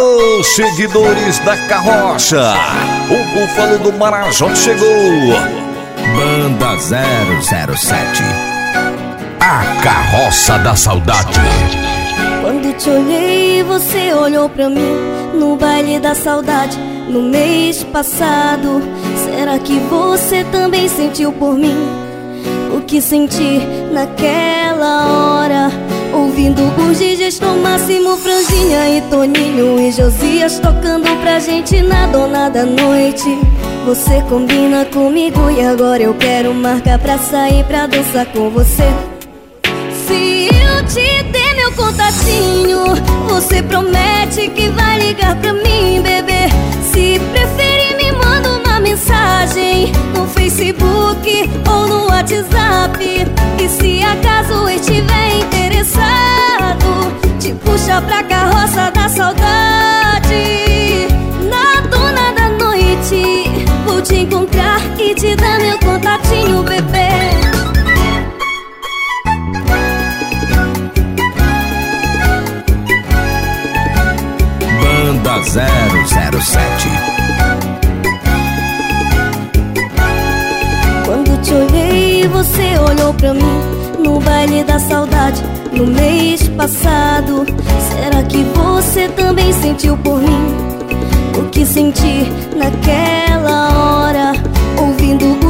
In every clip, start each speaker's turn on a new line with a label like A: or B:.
A: Alô, seguidores da carroça! O Búfalo do Marajó chegou! Banda 007 A Carroça da Saudade
B: Quando te olhei, você olhou pra mim No baile da saudade, no mês passado Será que você também sentiu por mim? O que senti naquela hora Ouvindo no máximo Franjinha e Toninho e Josias Tocando pra gente na dona da noite. Você combina comigo e agora eu quero marcar pra sair pra dançar com você. Se eu te der meu contatinho Você promete que vai ligar pra mim, bebê. Se uma mensagem No Facebook ou no WhatsApp. E se acaso estiver interessado Te puxa pra carroça da saudade. Na dona da noite Vou te encontrar e te dar meu contatinho, bebê.
A: Banda 007
B: te olhei, você olhou pra mim No baile da saudade, no mês passado. Será que você também sentiu por mim? O que senti naquela hora? Ouvindo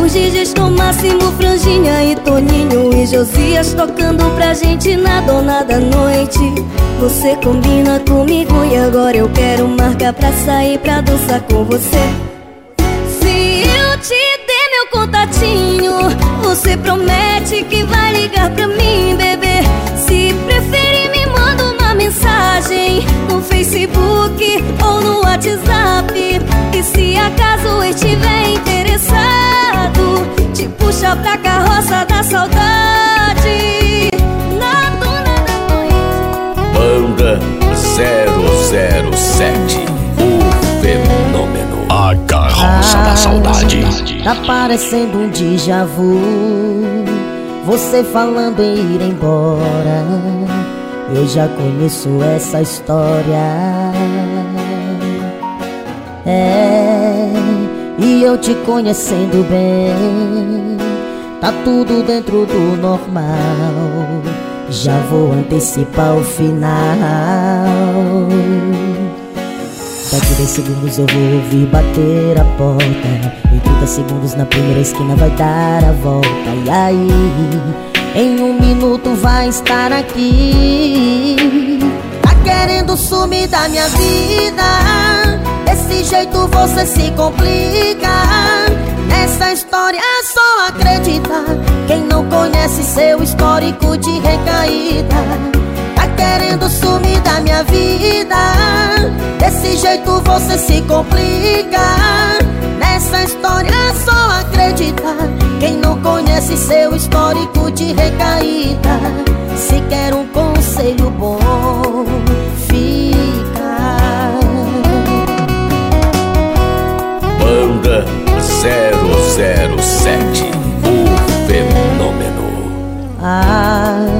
B: no máximo Franjinha e Toninho e Josias Tocando pra gente na dona da noite. Você combina comigo e agora eu quero marcar pra sair pra dançar com você contatinho Você promete que vai ligar pra mim, bebê. Se preferir me manda uma mensagem No Facebook ou no WhatsApp. E se acaso estiver interessado Te puxa pra carroça da saudade. Na
A: Banda 007 O Fenômeno A Carroça da Saudade.
C: Tá parecendo um déjà vu. Você falando em ir embora. Eu já conheço essa história. É E eu te conhecendo bem. Tá tudo dentro do normal. Já vou antecipar o final Daqui 10 segundos eu vou ouvir bater a porta. Em 30 segundos na primeira esquina vai dar a volta. E aí, em um minuto vai estar aqui. Tá querendo sumir da minha vida. Desse jeito você se complica. Nessa história é só acreditar. Quem não conhece seu histórico de recaída querendo sumir da minha vida. Desse jeito você se complica. Nessa história é só acreditar. Quem não conhece seu histórico de recaída Se quer um conselho bom, fica.
A: Banda 007 O Fenômeno.
C: Ah,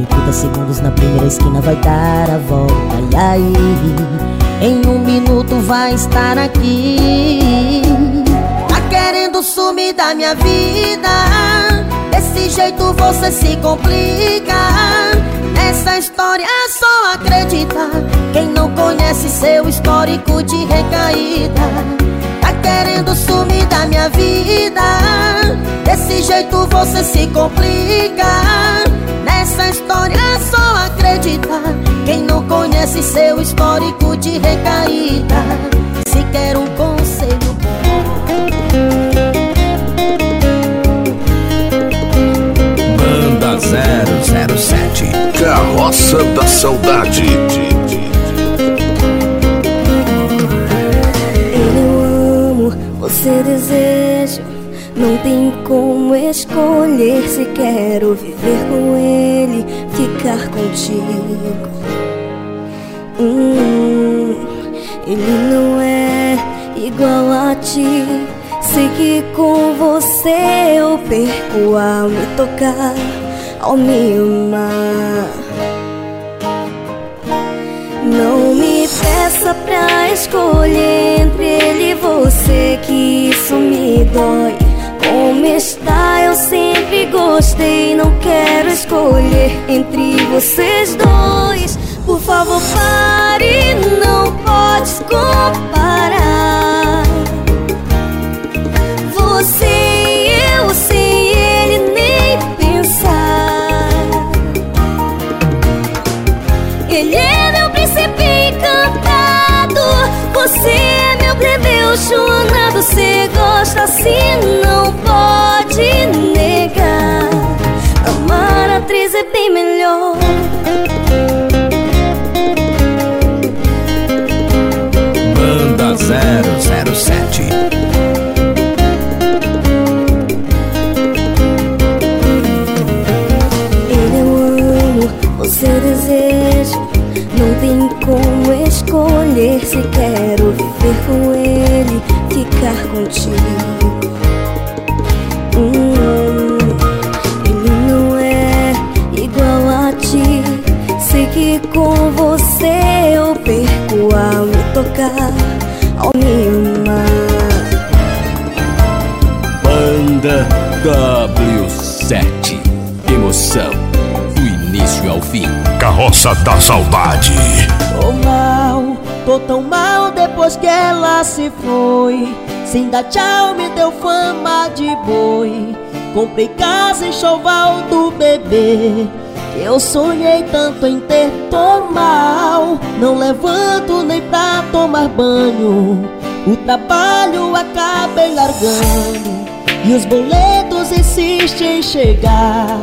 C: Em 30 segundos na primeira esquina vai dar a volta. E aí, em um minuto vai estar aqui. Tá querendo sumir da minha vida. Desse jeito você se complica. Nessa história é só acreditar. Quem não conhece seu histórico de recaída. Tá querendo sumir da minha vida. Desse jeito você se complica essa história é só acredita Quem não conhece seu histórico de recaída Se quer um conselho
A: bom. Manda 007 Carroça da Saudade.
B: Eu amo, você deseja Não tem como escolher se quero viver com ele, ficar contigo. Hum, ele não é igual a ti. Sei que com você eu perco ao me tocar, ao me amar. Não me peça pra escolher entre ele e você, que isso me dói. Como está, eu sempre gostei. Não quero escolher entre vocês dois. Por favor, pare, não pode comparar. Gosta assim, não pode negar. Amar a atriz é bem melhor.
D: Banda 007
B: Ele eu amo, você eu desejo. Não tem como escolher se quero viver com ele, ficar contigo. Tocar, ao amar.
D: Banda W7 Emoção do início ao fim
A: Carroça da Saudade.
E: Tô mal, tô tão mal depois que ela se foi. Sem dar tchau, me deu fama de boi. Comprei casa em choval do bebê. Eu sonhei tanto em ter, mal. Não levanto nem pra tomar banho. O trabalho acabei largando. E os boletos insistem em chegar.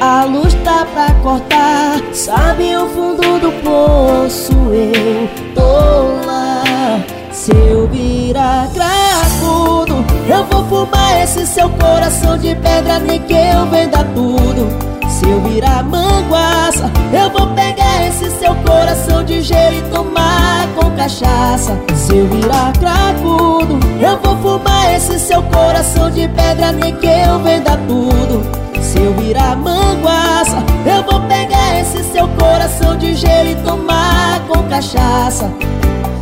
E: A luz tá pra cortar, sabe o fundo do poço eu tô lá. Se eu virar cracudo, eu vou fumar esse seu coração de pedra, nem que eu venda tudo. Se eu virar manguaça, eu vou pegar esse seu coração de gelo e tomar com cachaça. Se eu virar cracudo, eu vou fumar esse seu coração de pedra, nem que eu venda tudo. Se eu virar manguaça, eu vou pegar esse seu coração de gelo e tomar com cachaça.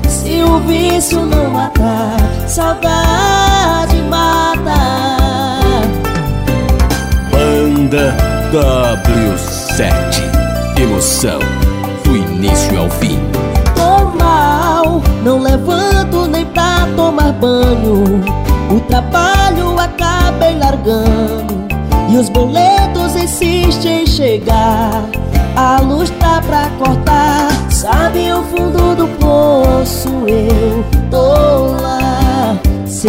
E: Se o vício não matar, saudade mata.
D: Banda W7 Emoção do início ao fim
E: Tô mal, não levanto nem pra tomar banho. O trabalho acabei largando. E os boletos insistem em chegar. A luz tá pra cortar. Sabe o fundo do poço? Eu tô lá. Se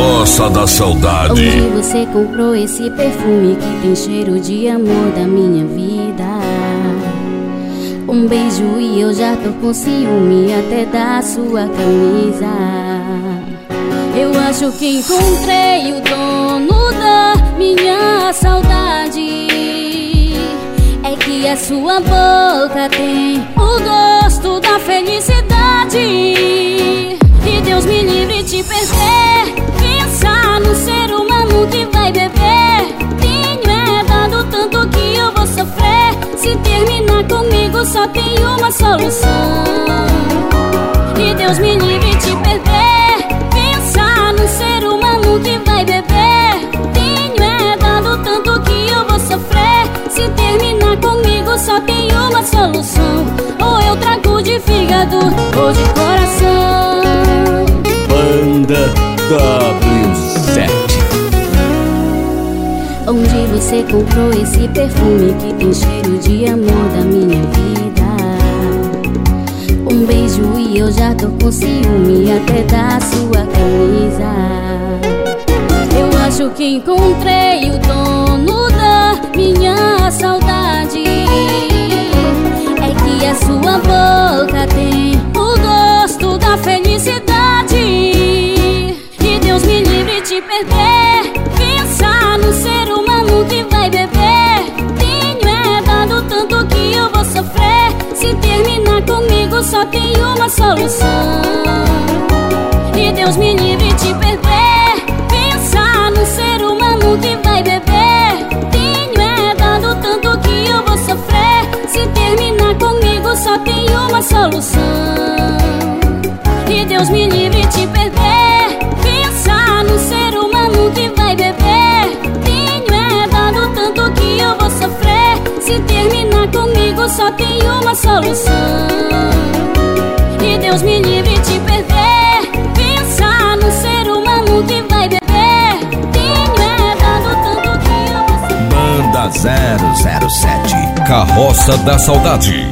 A: Carroça da Saudade.
F: Onde você comprou esse perfume que tem cheiro de amor da minha vida? Um beijo e eu já tô com ciúme até da sua camisa. Eu acho que encontrei o dono da minha saudade. É que a sua boca tem o gosto da felicidade. E Deus me livre de perder. Humano que vai beber. Tenho é dado tanto que eu vou sofrer. Se terminar comigo, só tem uma solução. E Deus me livre de perder. Pensar no ser humano que vai beber. Tenho é dado tanto que eu vou sofrer. Se terminar comigo, só tem uma solução. Ou eu trago de fígado ou de coração.
D: Banda W7
F: você comprou esse perfume que tem cheiro de amor da minha vida. Um beijo e eu já tô com ciúme até da sua camisa. Eu acho que encontrei o dono da minha saudade. É que a sua boca tem o gosto da felicidade. E Deus me livre de perder. Humano que vai beber. Tenho é dado tanto que eu vou sofrer. Se terminar comigo, só tem uma solução. E Deus me livre solução. E Deus me livre de perder. Pensar no ser humano que vai beber. Tenho é dado tanto que eu vou sofrer.
A: Banda 007 Carroça da Saudade.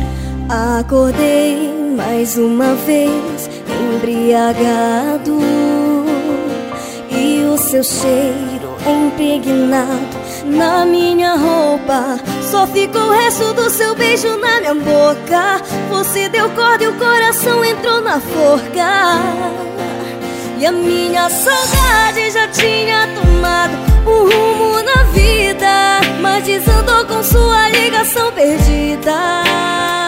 B: Acordei mais uma vez embriagado e o seu cheiro impregnado na minha roupa. Só ficou o resto do seu beijo na minha boca. Você deu corda e o coração entrou na forca. E a minha saudade já tinha tomado um rumo na vida, mas desandou com sua ligação perdida.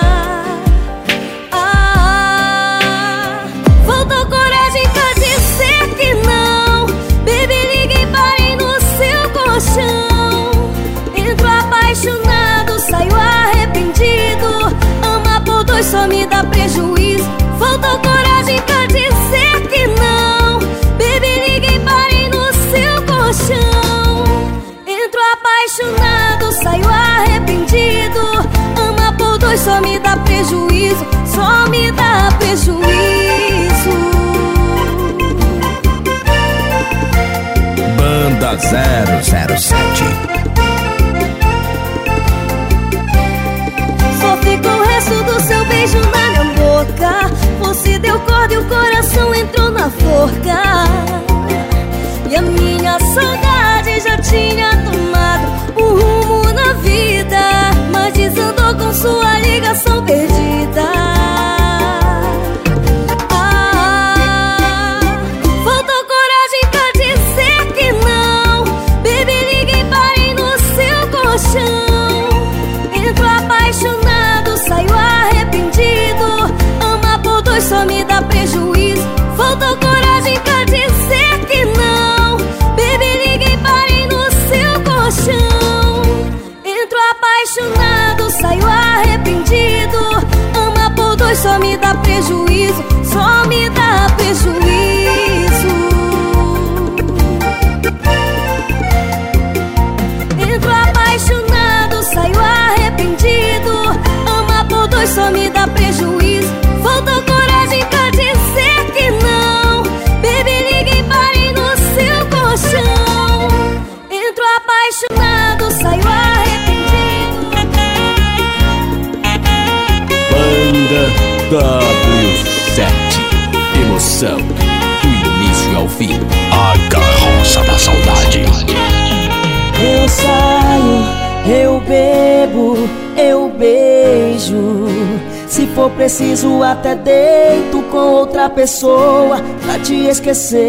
B: Só me dá prejuízo. Faltou coragem pra dizer que não. Baby, liguei, parei no seu colchão. Entro apaixonado, saio arrependido. Ama por dois só me dá prejuízo. Só me dá prejuízo.
A: Banda 007
B: beijo na minha boca. Você deu corda e o coração entrou na forca.
D: Emoção do início ao fim.
A: A Carroça da Saudade
E: Eu saio, eu bebo, eu beijo. Se for preciso, até deito com outra pessoa pra te esquecer.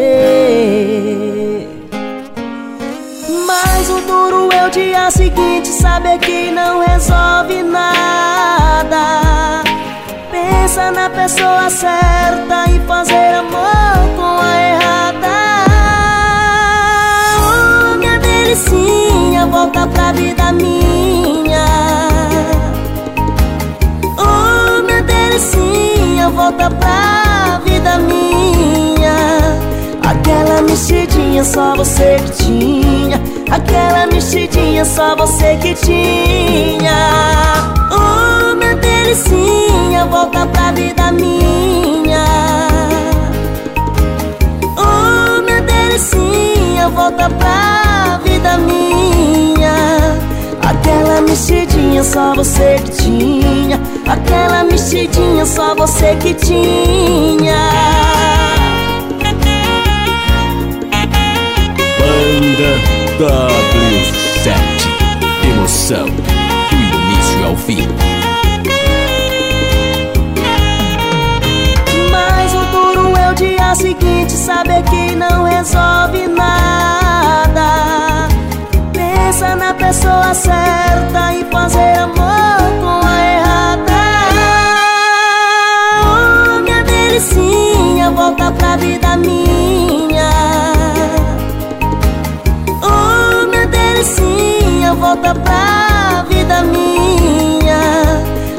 E: Mas o duro é o dia seguinte saber que não resolve nada. Pensa na pessoa certa e fazer amor com a errada. Oh, minha delicinha, volta pra vida minha. Oh, minha delicinha, volta pra vida minha. Aquela mexidinha só você que tinha. Aquela mexidinha só você que tinha. Oh, volta pra vida minha. mexidinha só você que tinha. Aquela mexidinha só você que tinha.
A: Banda W7 Emoção do início ao fim
E: dia seguinte Saber que não resolve nada. Pensa na pessoa certa E fazer amor com a errada. Oh, minha delicinha Volta pra vida minha. Oh, minha delicinha Volta pra vida minha.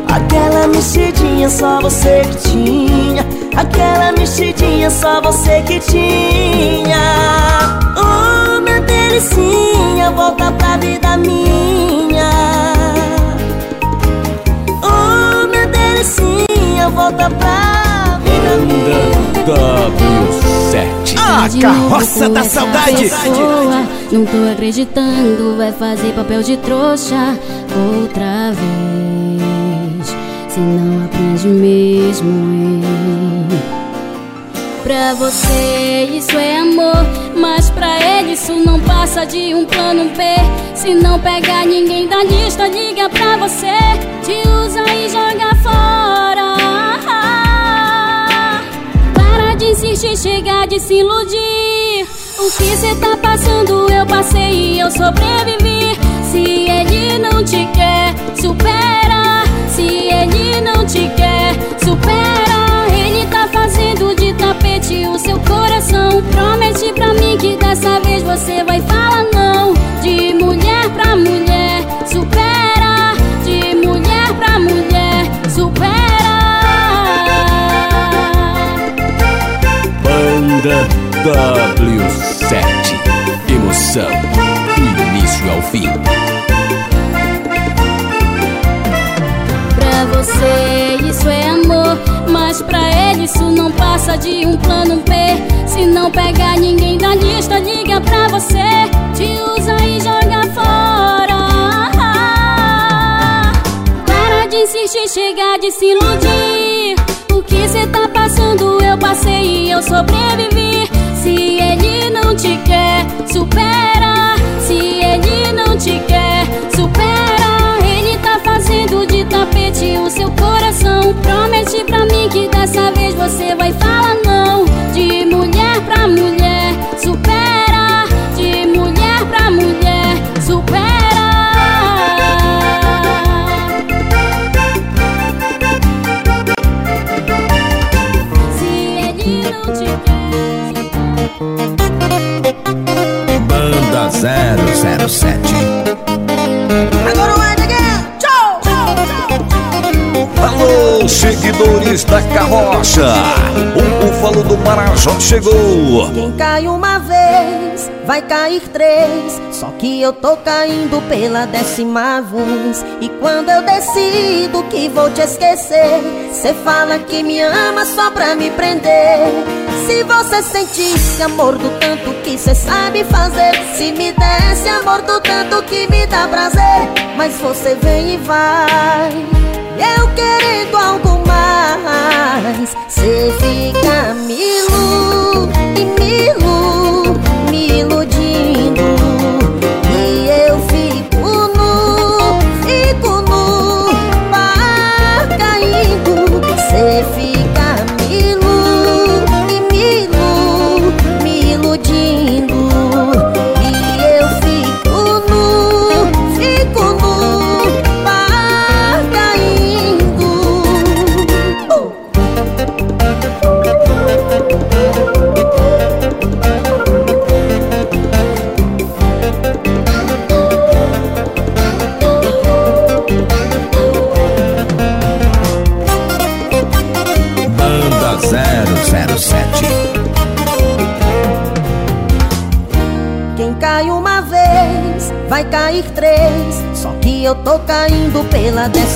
E: Aquela mexidinha só você que tinha Aquela mexidinha só você que tinha. Oh, minha delicinha, volta pra vida minha. Oh, minha delicinha, volta pra vida minha.
A: W7
F: A
D: carroça da saudade.
F: Não tô acreditando, vai fazer papel de trouxa outra vez. Se não aprende mesmo, hein? Pra você isso é amor, mas pra ele isso não passa de um plano B. Se não pegar ninguém da lista, liga pra você, te usa e joga fora. Para de insistir, chega de se iludir. O que cê tá passando, eu passei e eu sobrevivi. Se ele não te quer, supera. Não te quer, supera. Ele tá fazendo de tapete o seu coração. Promete pra mim que dessa vez você vai falar não. De mulher pra mulher, supera. De mulher pra mulher, supera.
A: Banda W7 Emoção
F: isso não passa de um plano B. Se não pegar ninguém da lista, liga pra você, te usa e joga fora. Para de insistir, chega de se iludir. O que cê tá passando, eu passei e eu sobrevivi. Se ele não te quer, supera. Se ele não te quer, supera. Ele tá fazendo de tapete o seu coração. Promete pra mim que dessa vez você vai falar não. De mulher pra mulher, supera. De mulher pra mulher, supera. Se ele não te quer.
A: Banda 007 seguidores da carroça O búfalo do Marajó chegou
E: Quem cai uma vez, vai cair três. Só que eu tô caindo pela décima vez. E quando eu decido que vou te esquecer, cê fala que me ama só pra me prender. Se você sentisse amor do tanto que cê sabe fazer, se me desse amor do tanto que me dá prazer, mas você vem e vai. Eu querendo algo mais. Cê fica me ilu, e me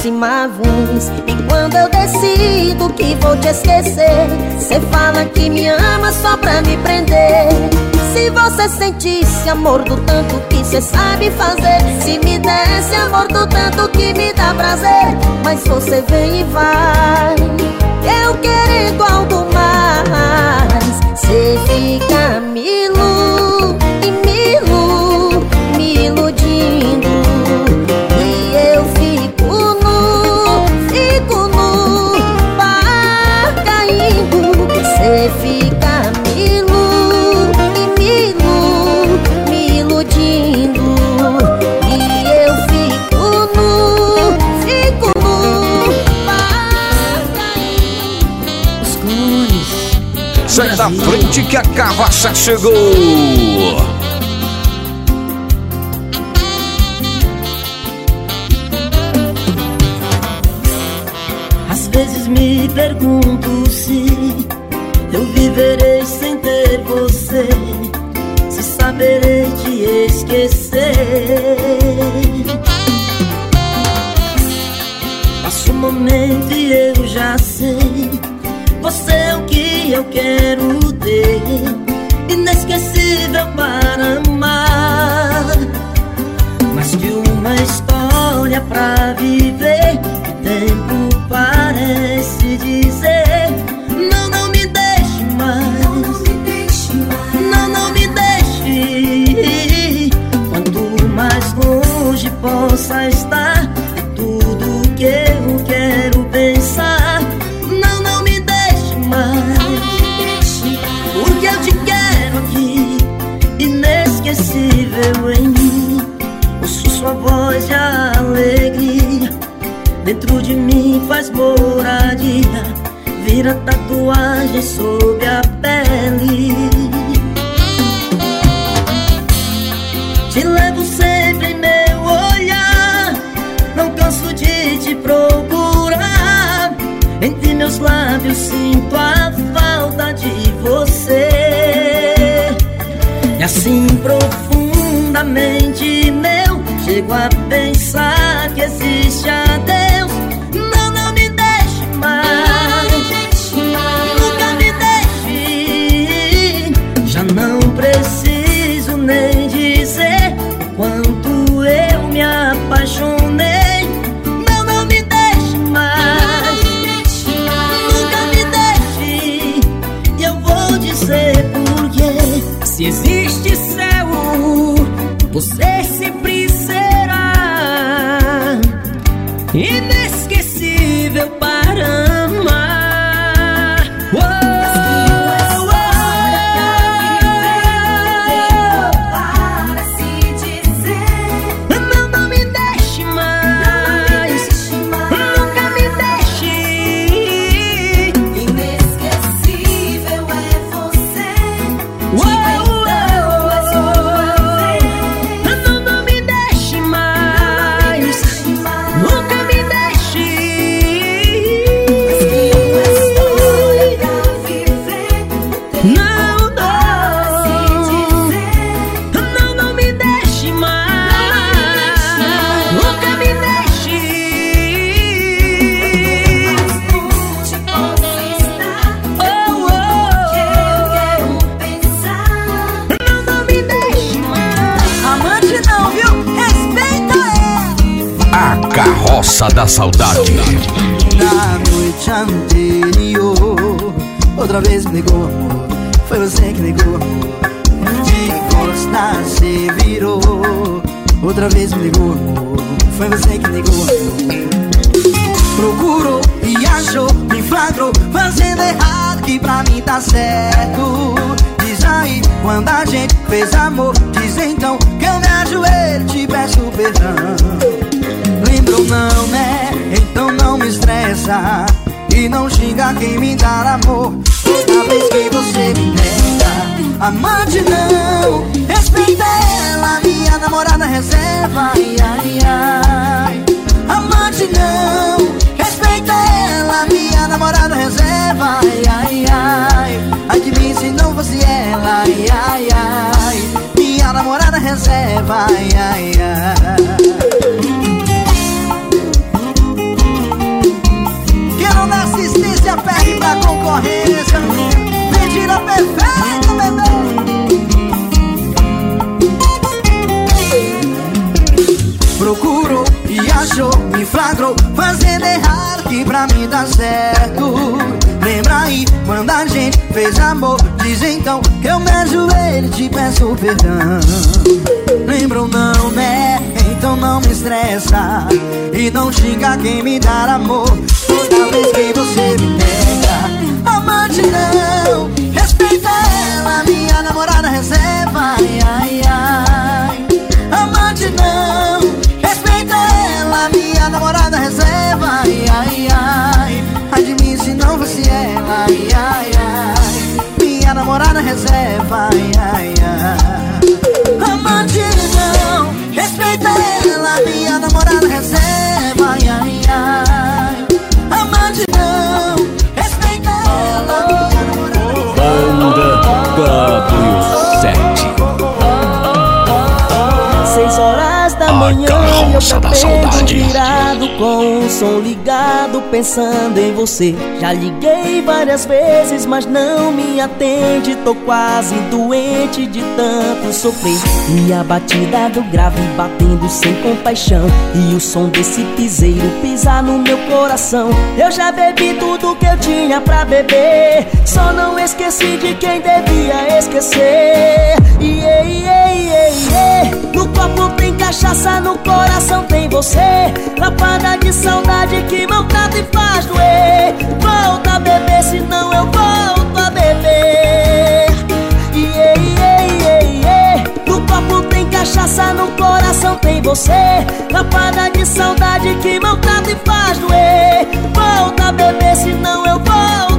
E: décima vez. E quando eu decido que vou te esquecer, cê fala que me ama só pra me prender. Se você
C: você sentisse amor do tanto que cê sabe fazer Se me desse amor do tanto que me dá prazer Mas você vem e vai Eu querendo algo mais Cê fica me
A: Da frente que a carroça chegou.
G: Às vezes me pergunto se eu viverei sem ter você, se saberei te esquecer. Passa um momento e eu já sei, eu quero ter Inesquecível para amar. Mais que uma história pra viver de mim faz moradia. Vira tatuagem sob a pele. Te levo sempre em meu olhar. Não canso de te procurar. Entre meus lábios sinto a falta de você. E assim profundamente
A: da saudade.
H: Na noite anterior Outra vez me negou amor Foi você que negou amor De costas se virou Outra vez me negou Foi você que negou amor Procurou e achou Me flagrou fazendo errado Que pra mim tá certo. Diz aí quando a gente fez amor Diz então que eu me ajoelho Te peço perdão Lembrou não, né? Então não me estressa. E não xinga quem me dá amor. Toda vez que você me nega Amante não. Respeita ela, minha namorada reserva. Ai, ai, ai. Amante não. Respeita ela, minha namorada reserva. Ai, ai, ai. Ai de mim se não fosse ela. Ai, ai, ai. Minha namorada reserva. Ai, ai, ai se apegue pra concorrência, menino. Mentira perfeita, bebê. Procurou e achou, me flagrou, fazendo errar que pra mim dá certo. Lembra aí, quando a gente fez amor, diz então que eu me ajoelho e te peço perdão. Lembrou não, né? Então não me estressa e não xinga quem me dar amor. Toda vez que você me nega Amante não Respeita ela, minha namorada reserva. Ai, ai, ai. Amante não Respeita ela, minha namorada reserva. Ai, ai, ai. Ai se não fosse ela. Ai, ai, ai. Minha namorada reserva. Ai, ai, ai. Amante não Respeita ela, minha namorada reserva. Ai, ai, ai Amante não Respeita ela,
D: Banda W7.
E: Seis horas da manhã eu
D: da saudade.
E: virado com o som ligado pensando em você. Já liguei várias vezes mas não me atende. Tô quase doente de tanto sofrer. E a batida do grave batendo sem compaixão. E o som desse piseiro pisar no meu coração. Eu já bebi tudo que eu tinha pra beber. Só não esqueci de quem devia esquecer. Iê, iê, iê, iê. No copo tem cachaça, no coração tem você. Lapada de saudade que maltrata e faz doer. Volta a beber, senão eu volto a beber. Iê, iê, iê, iê. No copo tem cachaça, no coração tem você. Lapada de saudade que maltrata e faz doer. Volta a beber, senão eu volto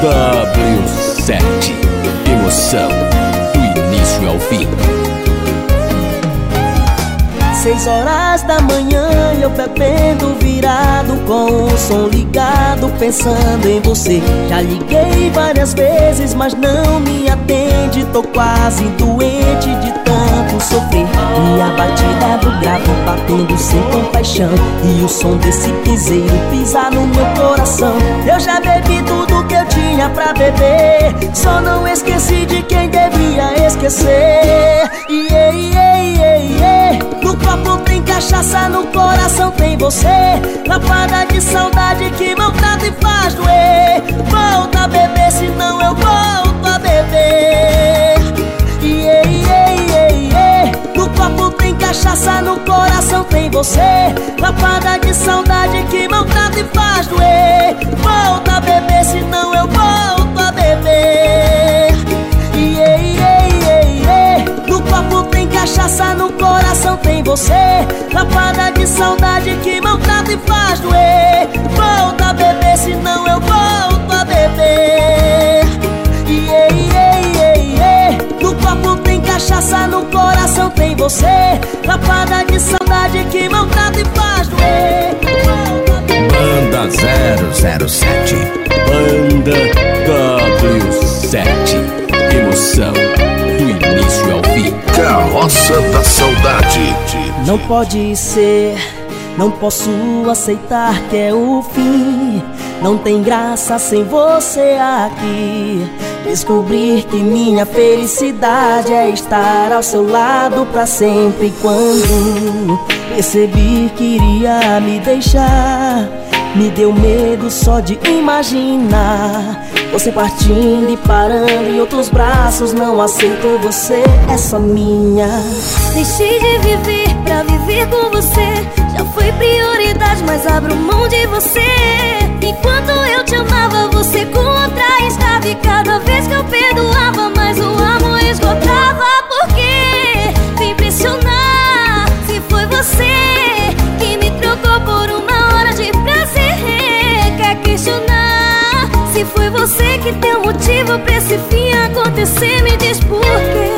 D: W7. Emoção do início ao fim.
E: Seis horas da manhã eu bebendo virado com o som ligado pensando em você. Já liguei várias vezes mas não me atende. Tô quase doente de tanto sofrer. E a batida do gravo batendo sem compaixão. E o som desse piseiro pisar no meu coração. Eu já bebi tudo que eu tinha pra beber. Só não esqueci de quem devia esquecer. Iê, iê, iê, iê. No copo tem cachaça, no coração tem você. Lapada de saudade que maltrata e faz doer. Volta a beber, senão eu volto a beber cachaça, no coração tem você. Lapada de saudade que maltrata e faz doer. Volta a beber, senão eu volto a beber. Iê, iê, iê, iê. No copo tem cachaça, no coração tem você. Lapada de saudade que maltrata e faz doer. Volta a beber, senão eu volto a beber cachaça, no coração tem você Lapada de saudade que maltrata e faz doer.
D: Banda 007. Banda W7. Emoção do início ao fim.
I: Carroça da Saudade.
E: Não pode ser, não posso aceitar que é o fim. Não tem graça sem você aqui. Descobrir que minha felicidade é estar ao seu lado pra sempre. Quando percebi que iria me deixar, me deu medo só de imaginar. Você partindo e parando em outros braços. Não aceito você, é só minha.
B: Deixei de viver pra viver com você. Já foi prioridade, mas abro mão de você. Enquanto eu te amava, você com estava. E cada vez que eu perdoava, mais o amor esgotava. Porque vem impressionar se foi você que me trocou por uma hora de prazer. Quer questionar se foi você que deu motivo pra esse fim acontecer? Me diz por quê?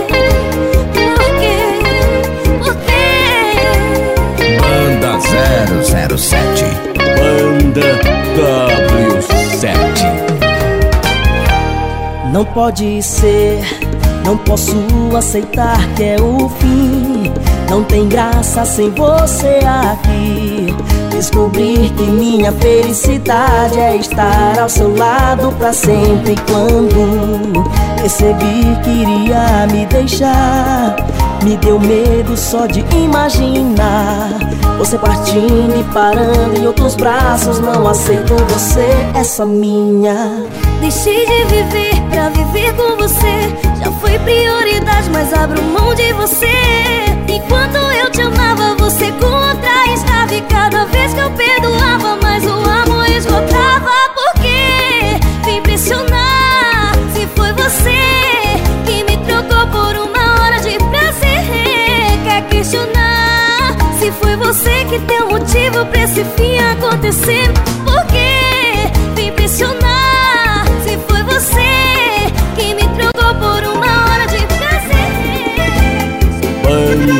B: Por quê? Por quê?
D: Banda 007. Banda W7.
E: Não pode ser, não posso aceitar que é o fim. Não tem graça sem você aqui. descobrir que minha felicidade é estar ao seu lado pra sempre. Quando percebi que iria me deixar, me deu medo só de imaginar você partindo e parando em outros braços. Não aceito você, só minha.
B: Deixei de viver pra viver com você. Já foi prioridade, mas abro mão de você. Enquanto eu te amava, você com outra estava. E cada vez que eu perdoava, mais o amor esgotava. Porque vim impressionar se foi você que me trocou por uma hora de prazer. Quer questionar se foi você que deu motivo pra esse fim acontecer.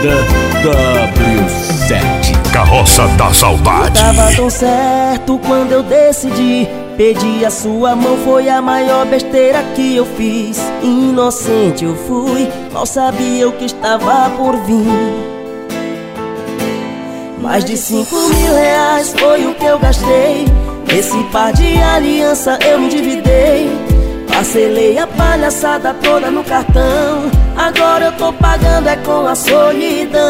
D: Banda W7 Carroça da Saudade.
E: Tava tão certo quando eu decidi. Pedir a sua mão foi a maior besteira que eu fiz. Inocente eu fui, mal sabia o que estava por vir. Mais de cinco mil reais foi o que eu gastei. Esse par de aliança eu me endividei. Parcelei a palhaçada toda no cartão Agora eu tô pagando é com a solidão.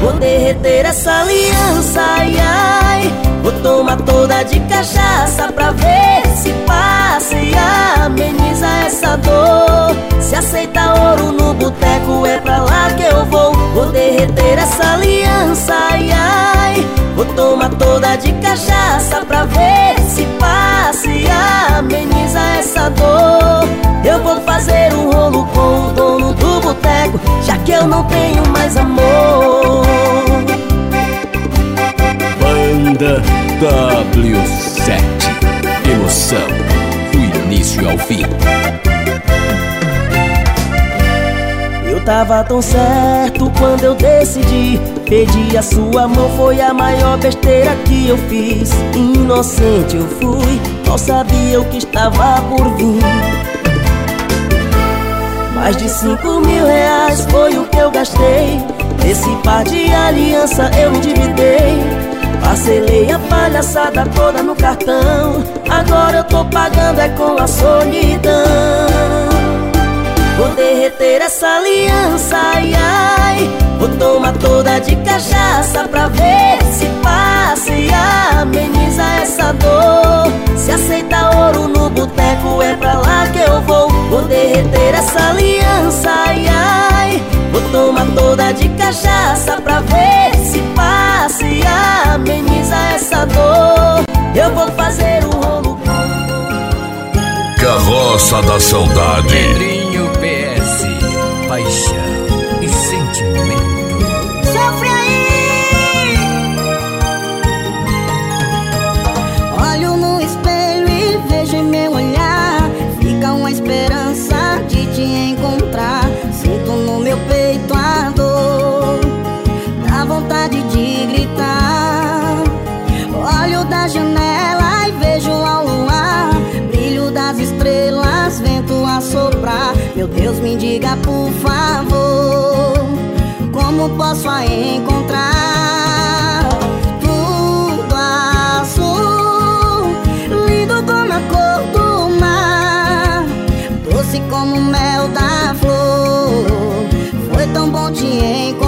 E: Vou derreter essa aliança, ai ai. Vou tomar toda de cachaça pra ver se passa e ameniza essa dor. Se aceita ouro no boteco é pra lá que eu vou. Vou derreter essa aliança, ai ai. Vou tomar toda de cachaça pra ver se ameniza essa dor. Eu vou fazer um rolo com o dono do boteco Já que eu não tenho mais amor.
D: Banda W7 Emoção do início ao fim
E: Eu tava tão certo quando eu decidi. Pedir a sua mão foi a maior besteira que eu fiz. Inocente eu fui, mal sabia o que estava por vir. Mais de cinco mil reais foi o que eu gastei. Nesse par de aliança eu endividei. Parcelei a palhaçada toda no cartão. Agora eu tô pagando é com a solidão Vou derreter essa aliança, ai ai. Vou tomar toda de cachaça pra ver se passa e ameniza essa dor. Se aceita ouro no boteco é pra lá que eu vou. Vou derreter essa aliança, ai ai. Vou tomar toda de cachaça pra ver se passa e ameniza essa dor. Eu vou fazer um rolo.
D: Carroça da Saudade
J: Pedrinho PS, paixão e sentimento.
K: Meu Deus, me diga por favor Como posso a encontrar? Tudo azul Lindo como a cor do mar Doce como o mel da flor. Foi tão bom te encontrar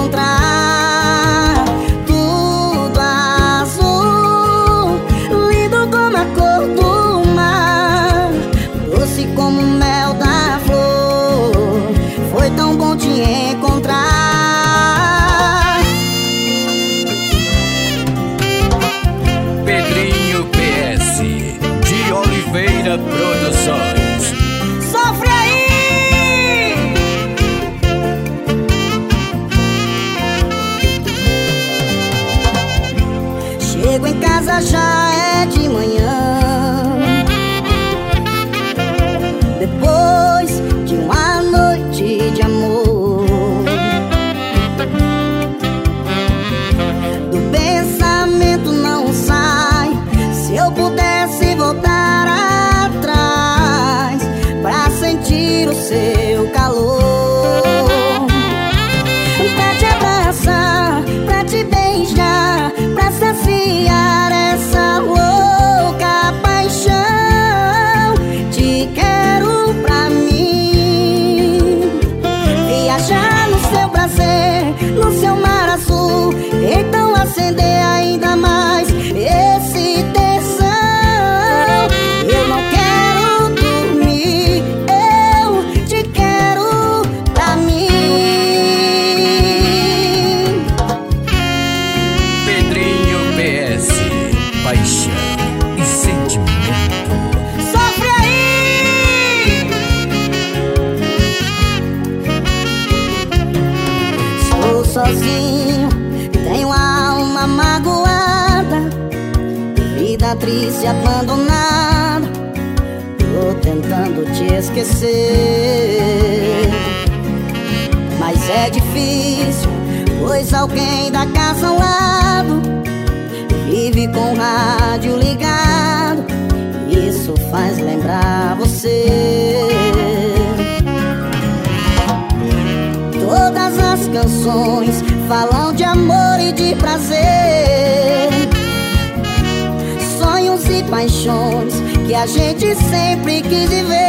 K: paixões que a gente sempre quis viver.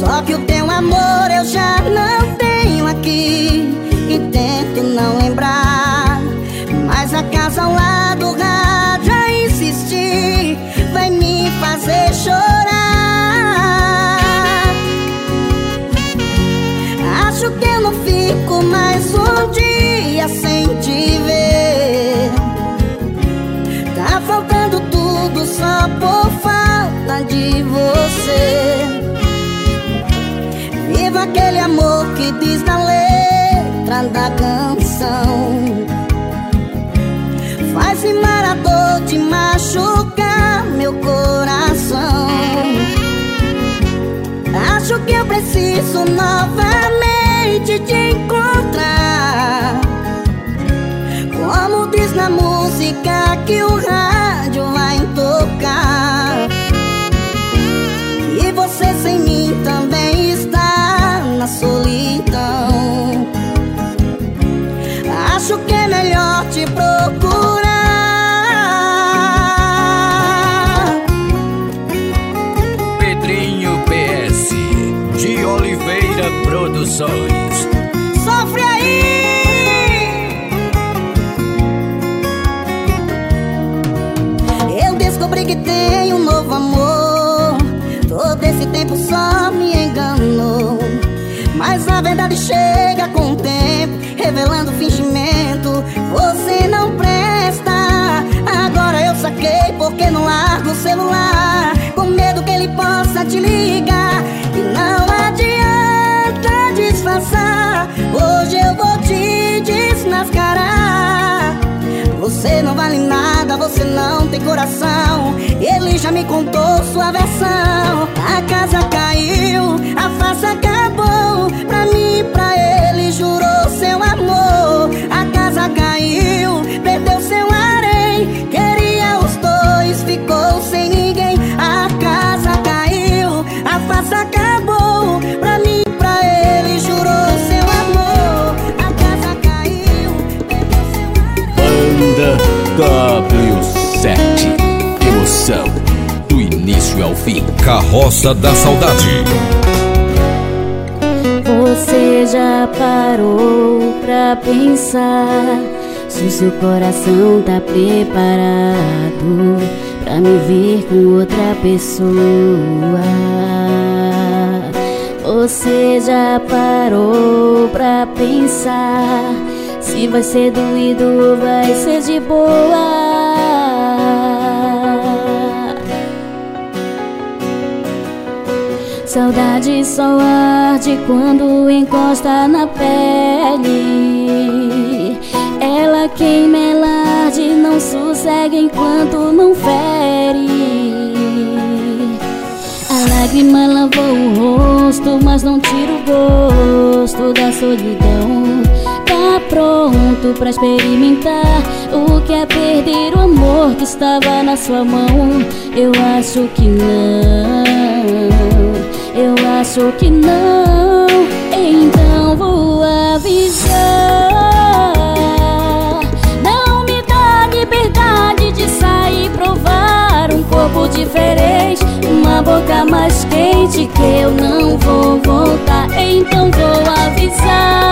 K: Só que o teu amor eu já não tenho aqui E tento não lembrar. Mas a casa ao lado rádio a insistir Vai me fazer chorar. Acho que eu não fico mais um dia sem te ver por falta de você. Viva aquele amor que diz na letra da canção. Faz rimar a dor de machucar meu coração. Acho que eu preciso novamente te encontrar. Como diz na música que o rádio melhor te procurar
D: Pedrinho PS de Oliveira Produções.
K: Sofre aí! Eu descobri que tenho um novo amor. Todo esse tempo só me enganou. Mas a verdade chega com revelando fingimento. Você não presta. Agora eu saquei porque não largo o celular. Com medo que ele possa te ligar. E não adianta disfarçar. Hoje eu vou te desmascarar. Você não vale nada, você não tem coração. Ele já me contou sua versão. A casa caiu, a farsa
A: Carroça da Saudade.
F: Você já parou pra pensar se o seu coração tá preparado pra me ver com outra pessoa? Você já parou pra pensar se vai ser doído ou vai ser de boa? Saudade só arde quando encosta na pele. Ela queima, ela arde, não sossega enquanto não fere. A lágrima lavou o rosto, mas não tira o gosto da solidão. Tá pronto pra experimentar o que é perder o amor que estava na sua mão? Eu acho que não. Acho que não, então vou avisar. Não me dá liberdade de sair provar um corpo diferente, uma boca mais quente que eu não vou voltar. Então vou avisar.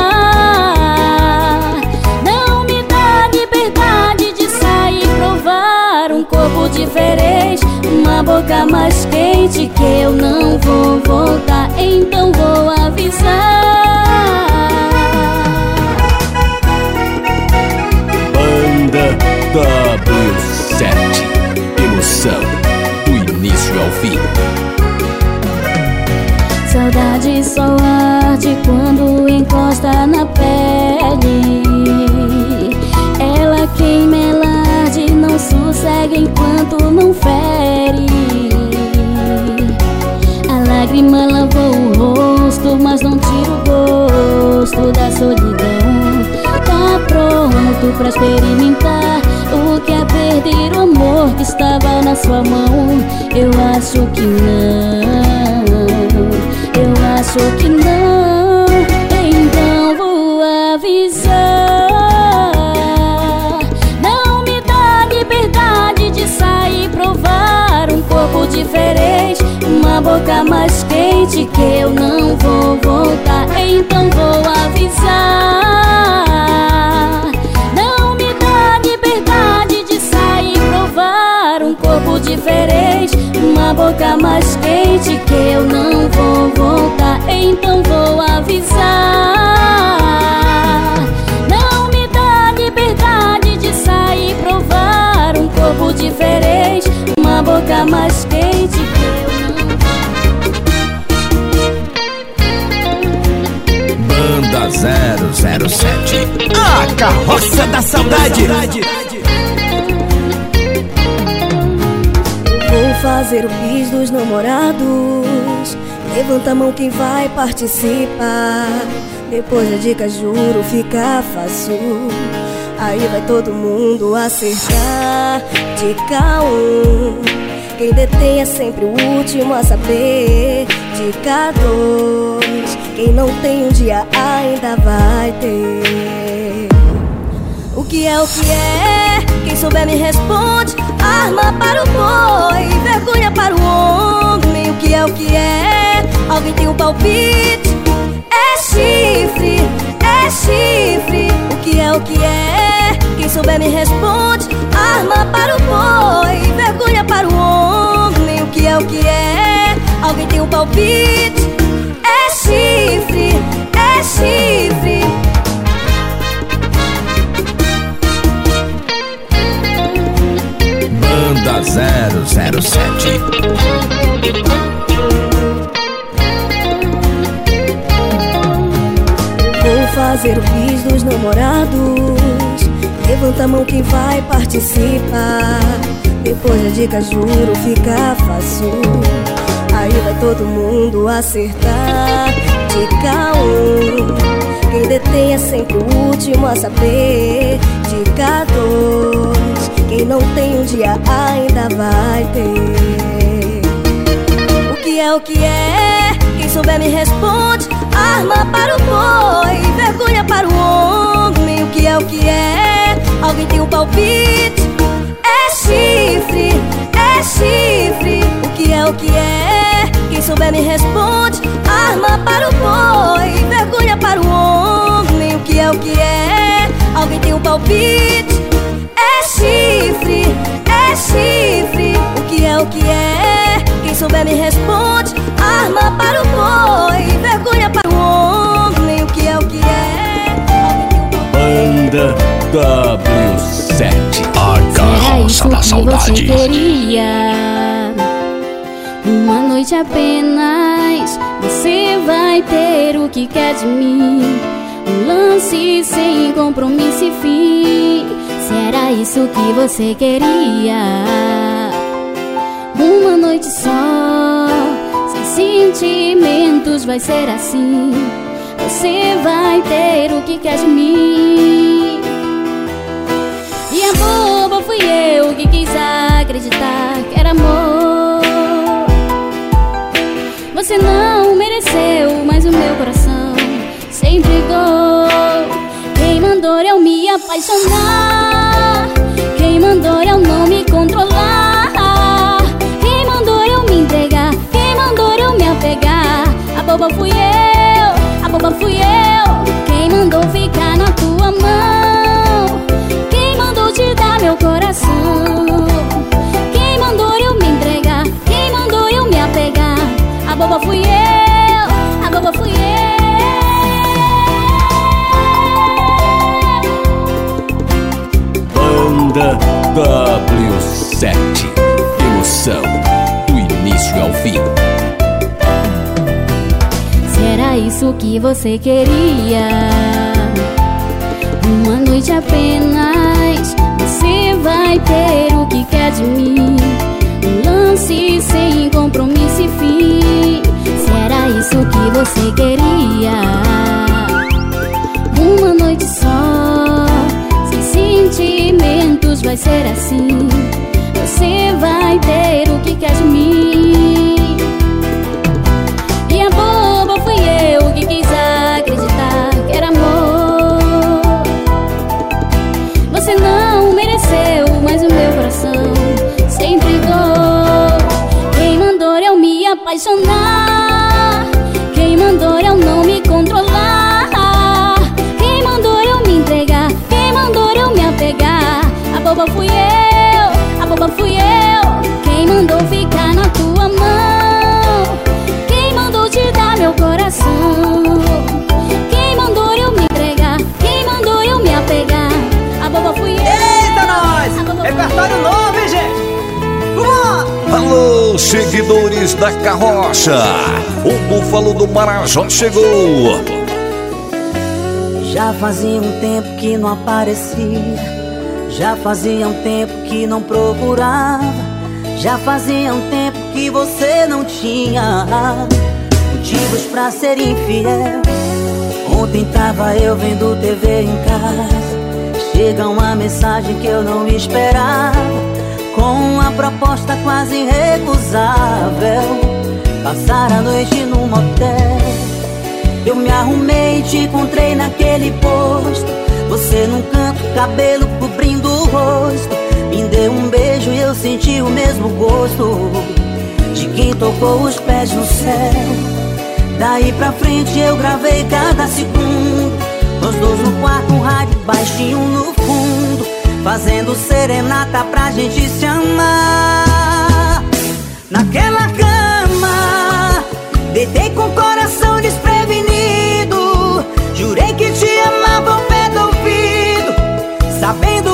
F: Diferente, uma boca mais quente que eu não vou voltar. Então vou avisar. Lágrima lavou o rosto, mas não tira o gosto da solidão. Tá pronto pra experimentar o que é perder o amor que estava na sua mão? Eu acho que não, eu acho que não. Então vou avisar. Não me dá liberdade de sair provar um corpo diferente, uma boca mais quente que eu não vou voltar. Então vou avisar. diferente Uma boca mais quente que eu não vou voltar Então vou avisar Não me dá liberdade de sair provar Um corpo diferente Uma boca mais quente
D: 007 A carroça da saudade.
B: fazer o bis dos namorados. Levanta a mão quem vai participar. Depois da dica, juro, fica fácil. Aí vai todo mundo acertar. Dica 1. Um. Quem detém é sempre o último a saber. Dica 2. Quem não tem um dia ainda vai ter. O que é o que é? Quem souber me responde. Arma para o boi, vergonha para o homem. O que é o que é? Alguém tem um palpite? É chifre, é chifre. O que é o que é? Quem souber me responde. Arma para o boi, vergonha para o homem. O que é o que é? Alguém tem um palpite? É chifre, é chifre.
D: da 007.
B: Vou fazer o bis dos namorados. Levanta a mão quem vai participar. Depois da dica, juro, fica fácil. Aí vai todo mundo acertar. Dica 1. Um. Quem detém é sempre o último a saber. Dica 2. Quem não tem um dia ainda vai ter. O que é o que é? Quem souber me responde. Arma para o boi, vergonha para o homem. O que é o que é? Alguém tem um palpite? É chifre, é chifre. O que é o que é? Quem souber me responde. Arma para o boi, vergonha para o homem. O que é o que é? Alguém tem um palpite? chifre, é chifre. O que é o que é? Quem souber me responde. Arma para o boi, vergonha para o homem. O que é o que é?
D: Banda W7, a carroça da saudade.
F: Uma noite apenas, você vai ter o que quer de mim. Um lance sem compromisso e fim. Se era isso que você queria Uma noite só Sem sentimentos vai ser assim Você vai ter o que quer de mim E a boba fui eu que quis acreditar que era amor Você não mereceu, mas o meu coração sempre brigou quem mandou eu me apaixonar? Quem mandou eu não boba fui eu, a boba fui eu.
D: Banda W7 Emoção do início ao fim.
F: Será isso que você queria? Uma noite apenas Você vai ter o que quer de mim Lance sem compromisso e fim. Isso que você queria? Uma noite só Sem sentimentos vai ser assim. Você vai ter o que quer de mim Quem mandou ficar na tua mão? Quem mandou te dar meu coração? Quem mandou eu me entregar? Quem mandou eu me apegar? A boba fui eu.
L: Eita nós! Repertório novo, hein, gente?
A: Alô, seguidores da carroça! O búfalo do Marajó chegou!
M: Já fazia um tempo que não aparecia. Já fazia um tempo que não procurava Já fazia um tempo que você não tinha Motivos pra ser infiel. Ontem tava eu vendo TV em casa. Chega uma mensagem que eu não esperava. Com uma proposta quase irrecusável. Passar a noite num motel. Eu me arrumei e te encontrei naquele posto. Você num canto, cabelo cobrindo o rosto Me deu um beijo e eu senti o mesmo gosto De quem tocou os pés no céu. Daí pra frente eu gravei cada segundo Nós dois no quarto, um rádio baixinho no fundo Fazendo serenata pra gente se amar. Naquela cama Deitei com o coração desprevenido Jurei que te amava Sabendo que você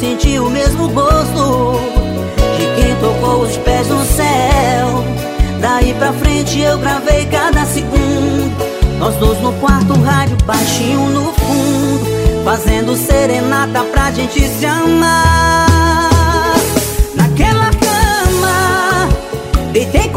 M: senti o mesmo gosto De quem tocou os pés no céu. Daí pra frente eu gravei cada segundo. Nós dois no quarto, rádio baixinho no fundo Fazendo serenata pra gente se amar. Naquela cama Deitei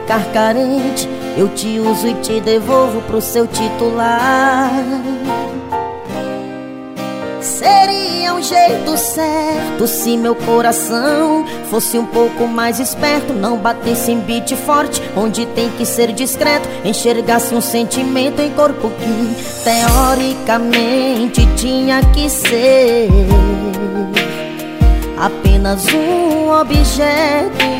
C: ficar carente Eu te uso e te devolvo pro seu titular Seria um jeito certo se meu coração fosse um pouco mais esperto, não batesse em beat forte, onde tem que ser discreto, enxergasse um sentimento em corpo que teoricamente tinha que ser apenas um objeto.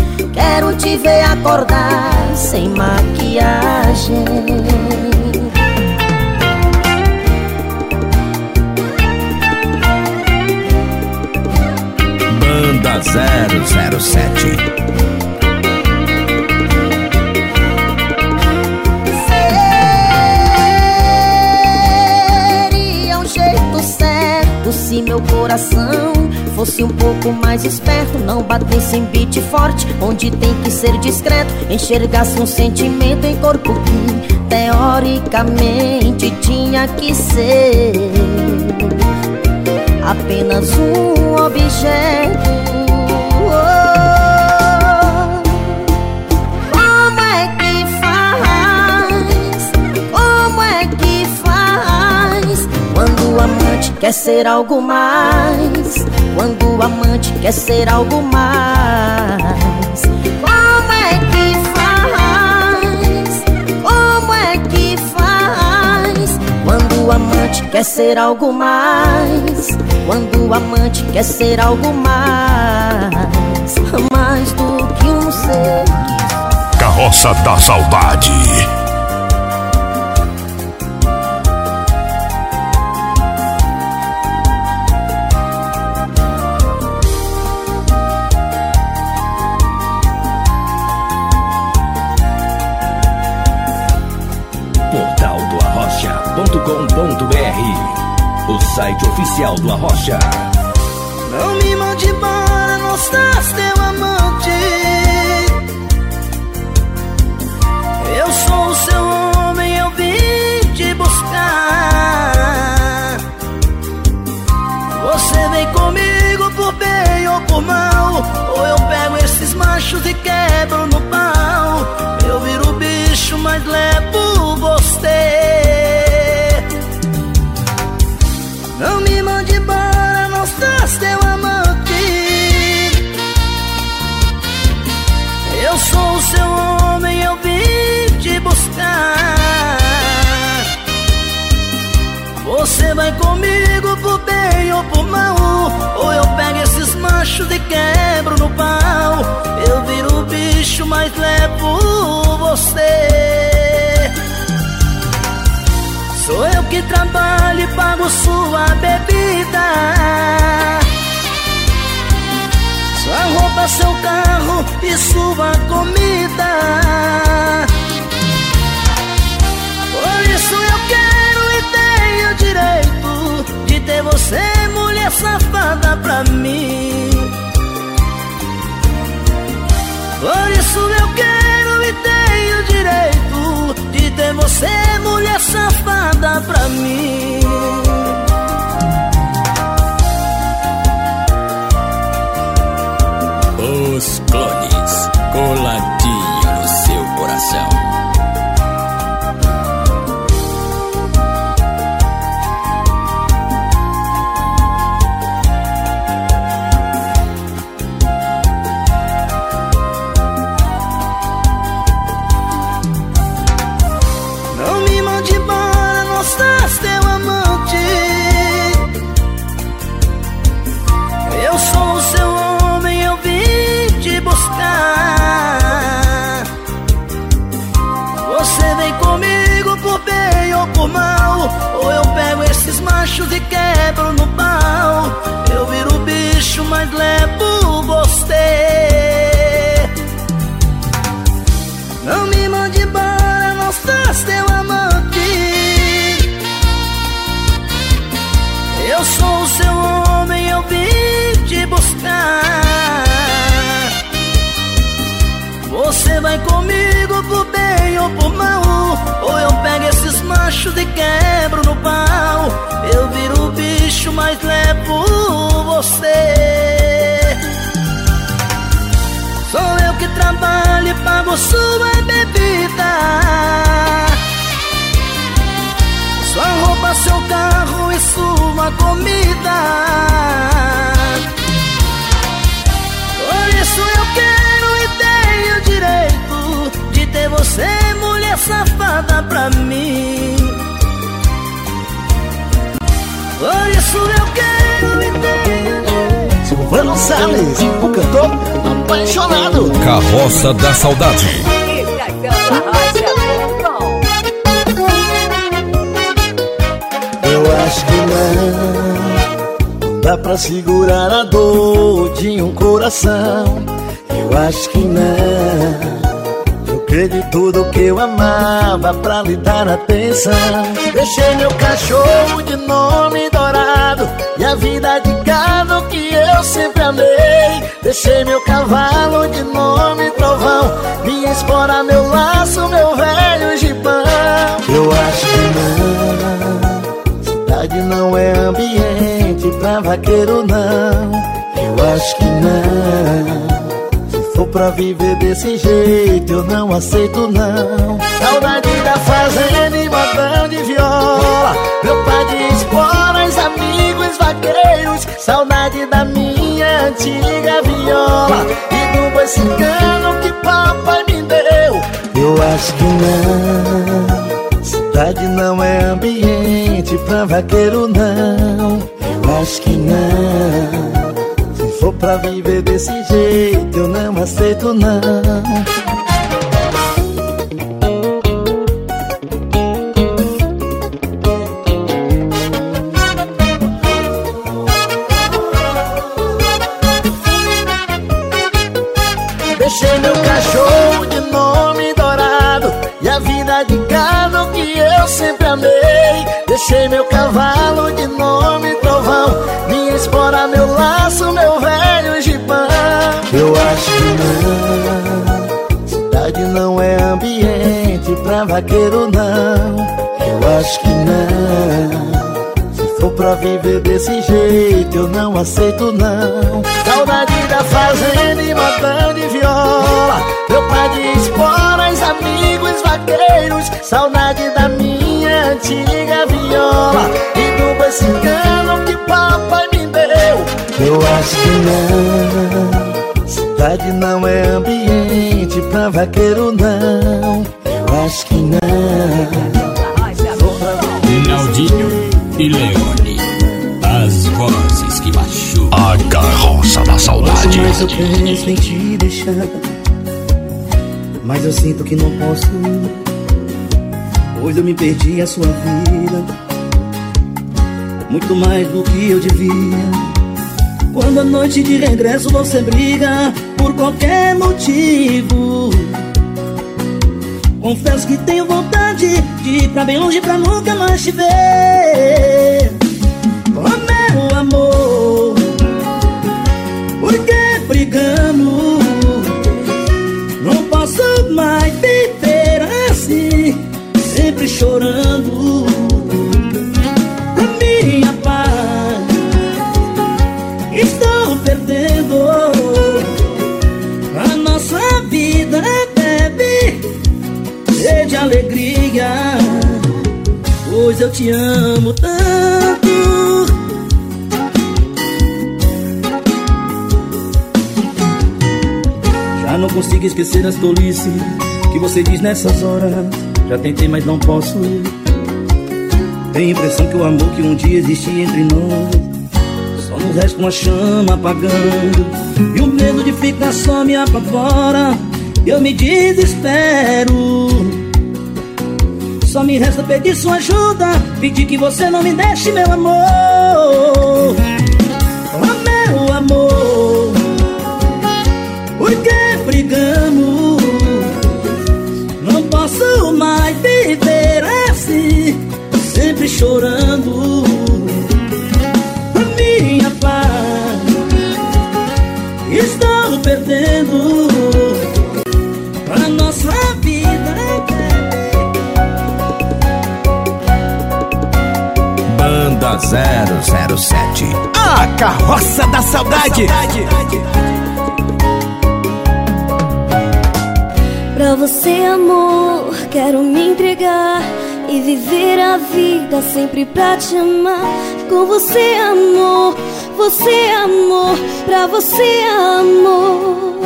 C: Quero te ver acordar sem maquiagem.
A: Banda 007
C: Seria um jeito certo se meu coração fosse um pouco mais esperto Não batesse em beat forte Onde tem que ser discreto Enxergasse um sentimento em corpo que Teoricamente tinha que ser Apenas um objeto. É é quer ser algo mais quando o amante quer ser algo mais. Como é que faz? Como é que faz? Quando o amante quer ser algo mais. Quando o amante quer ser algo mais. Mais do que um ser.
D: Carroça da Saudade
A: site oficial do Arrocha.
N: Não me mande embora, não estás teu amante. Eu sou o seu homem, eu vim te buscar. Você vem comigo por bem ou por mal, ou eu pego esses machos e quebro no pau. Eu viro bicho, mas levo esses machos e quebro no pau. Eu viro bicho, mas levo você. Sou eu que trabalho e pago sua bebida. Sua roupa, seu carro e sua comida. Por isso eu quero e tenho direito De ter você, mulher safada, pra mim. Por isso eu quero e tenho direito De ter você, mulher safada pra mim sua bebida. Sua roupa, seu carro e sua comida. Por isso eu quero e tenho direito De ter você, mulher safada pra mim. Por isso eu quero e tenho
O: Silvano Salles, o cantor apaixonado.
A: Carroça da Saudade.
O: Eu acho que não Dá pra segurar a dor de um coração Eu acho que não Troquei de tudo que eu amava pra lhe dar atenção Deixei meu cachorro de nome dourado E a vida de gado que eu sempre amei Deixei meu cavalo de nome trovão Minha espora, meu laço, meu velho gibão Eu acho que não Cidade não é ambiente pra vaqueiro, não. Eu acho que não. Se for pra viver desse jeito, eu não aceito, não. Saudade da fazenda e modão de viola. Meu pai de amigos vaqueiros. Saudade da minha antiga viola. E do boi cigano que papai me deu. Eu acho que não. Cidade não é ambiente pra vaqueiro, não. Eu acho que não. Se for pra viver desse jeito, eu não aceito, não. Vaqueiro, não. Eu acho que não. Se for pra viver desse jeito, eu não aceito não. Saudade da fazenda e modão de viola. Meu pai de esporas, amigos vaqueiros. Saudade da minha antiga viola. E do boi cigano que papai me deu. Eu acho que não. Cidade não é ambiente pra vaqueiro não acho que não
D: Naldinho e Leone. As vozes que machucam.
A: A Carroça da Saudade.
N: Mas eu penso em te deixar Mas eu sinto que não posso Pois eu me perdi a sua vida Muito mais do que eu devia Quando a noite de regresso você briga Por qualquer motivo Confesso que tenho vontade De ir pra bem longe pra nunca mais te ver Oh meu amor por que brigamos? Não posso mais viver assim, sempre chorando. Eu te amo tanto. Já não consigo esquecer as tolices que você diz nessas horas. Já tentei, mas não posso. Tenho a impressão que o amor que um dia existia entre nós só nos resta uma chama apagando. E o medo de ficar só me apavora. Eu me desespero. Só me resta pedir sua ajuda. Pedir que você não me deixe, meu amor. Oh, meu amor. Por que brigamos?
A: 007.
D: A carroça da saudade.
B: Pra você, amor, quero me entregar e viver a vida sempre pra te amar. Com você, amor, você, amor, pra você, amor.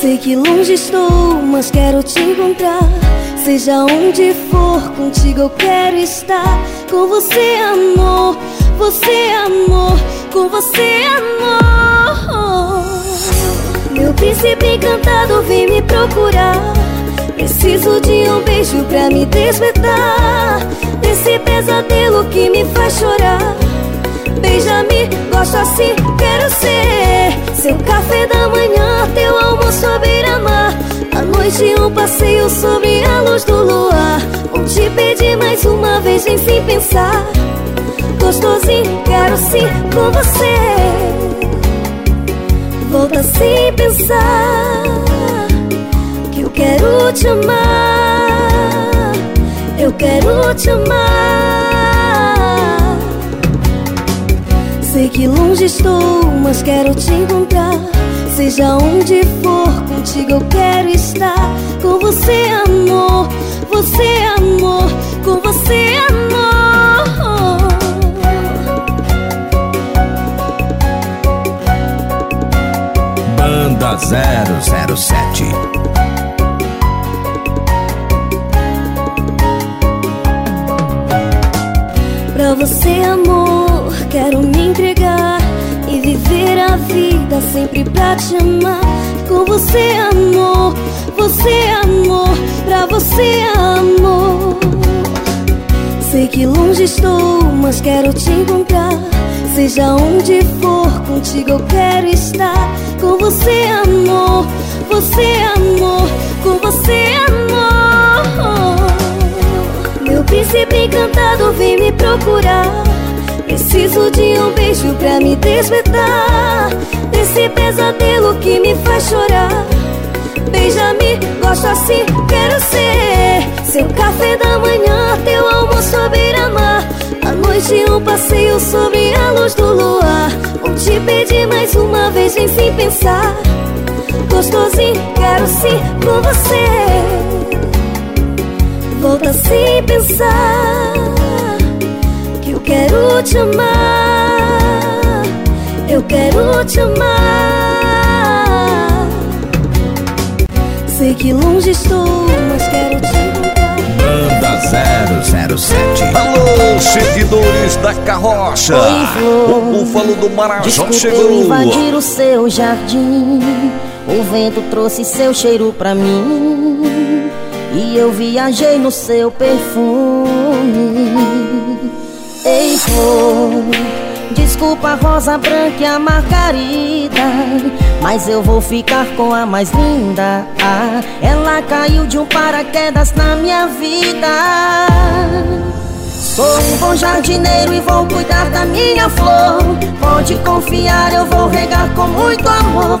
B: Sei que longe estou, mas quero te encontrar. Seja onde for, contigo eu quero estar. Com você, amor, você, amor, com você, amor. Meu príncipe encantado vem me procurar. Preciso de um beijo pra me despertar Desse pesadelo que me faz chorar Beija-me, gosto assim, quero ser Seu café da manhã, teu almoço à beira-mar À noite um passeio sobre a luz do luar Vou te pedir mais uma vez, vem sem pensar. Gostosinho, quero sim com você. Volta sem pensar Que eu quero te amar. Eu quero te amar. Sei que longe estou, mas quero te encontrar. Seja onde for, contigo eu quero estar Com você, amor, você, amor Com você, amor
A: Banda 007.
B: Pra você, amor, quero me entregar e viver a vida sempre pra te amar. Com você, amor, você, amor, pra você, amor. Sei que longe estou, mas quero te encontrar. Seja onde for, contigo eu quero estar. Com você, amor, você, amor, com você, amor. Meu príncipe encantado vem me procurar. Preciso de um beijo pra me despertar Desse pesadelo que me faz chorar. Beija-me, gosto assim, quero ser Seu café da manhã, teu almoço à beira-mar. À noite um passeio sobre a luz do luar. Vou te pedir mais uma vez, vem sem pensar. Gostosinho, quero sim com você. Volta sem pensar Que eu quero te amar Eu quero te amar Sei que longe estou, mas quero te encontrar
A: Banda 007.
P: Alô, seguidores da carroça.
C: Oi, Flor.
P: O búfalo do Marajó chegou.
C: invadir o seu jardim O vento trouxe seu cheiro pra mim E eu viajei no seu perfume Ei, flor Desculpa a rosa branca e a margarida Mas eu vou ficar com a mais linda. Ah, Ela caiu de um paraquedas na minha vida. Sou um bom jardineiro e vou cuidar da minha flor. Pode confiar, eu vou regar com muito amor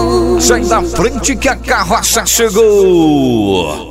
A: Sai da frente que a carroça chegou.